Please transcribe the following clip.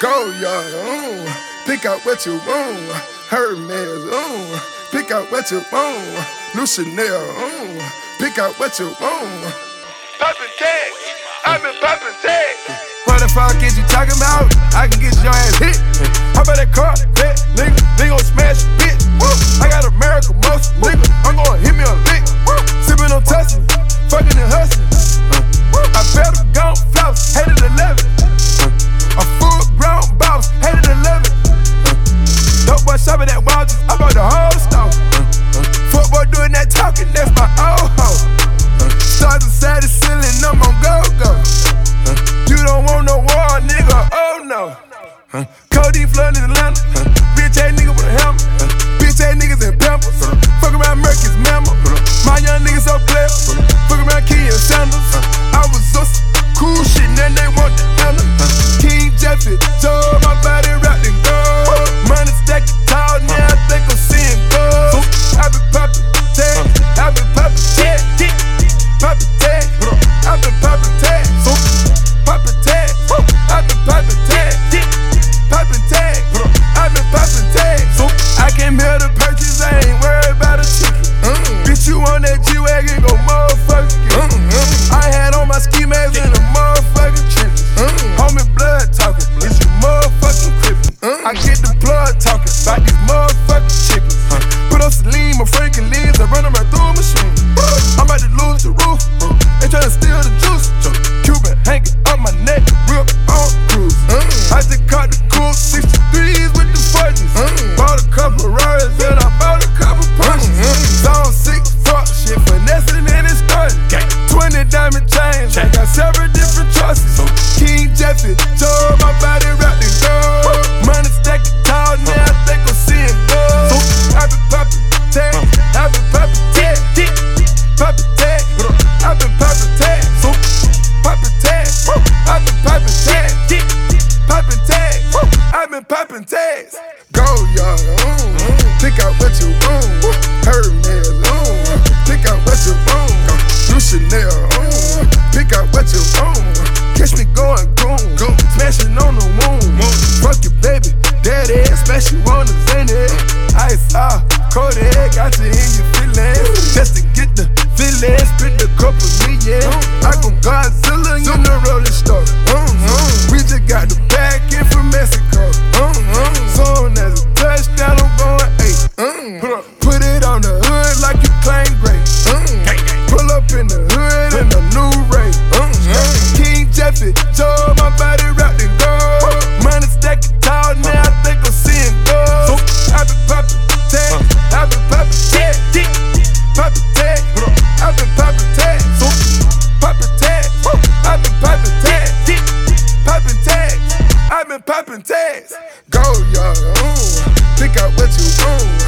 Go, y'all. Ooh. Pick out what you want. Hermes. Ooh. Pick out what you want. New Chanel. Ooh. Pick out what you want. Poppin' tags. I've been poppin' tags. What the fuck is you talking about? I can get your ass hit. How about that car? talking that G-Wagon go motherfuckin'. Mm-hmm. I had on my ski mask in the motherfuckin'. trenches. Mm-hmm. Homie blood talkin'. sexy. Turn my body rockin', girl. Money stacking tall, now I think I'm seeing gold. I've been poppin' tag, I've been poppin' tag, poppin' tag, I've been poppin' tag, poppin' tag, I've been poppin' tag, poppin' tag, I been poppin' tags. Go young, pick out what you want. Bet ah, you wanna send it. Ice out, cold egg, got you in your feelings. Just to get the feelings, spit a couple million. I go Godzilla, you know rolling story. popping tags. Go, yo, mm. pick up what you want.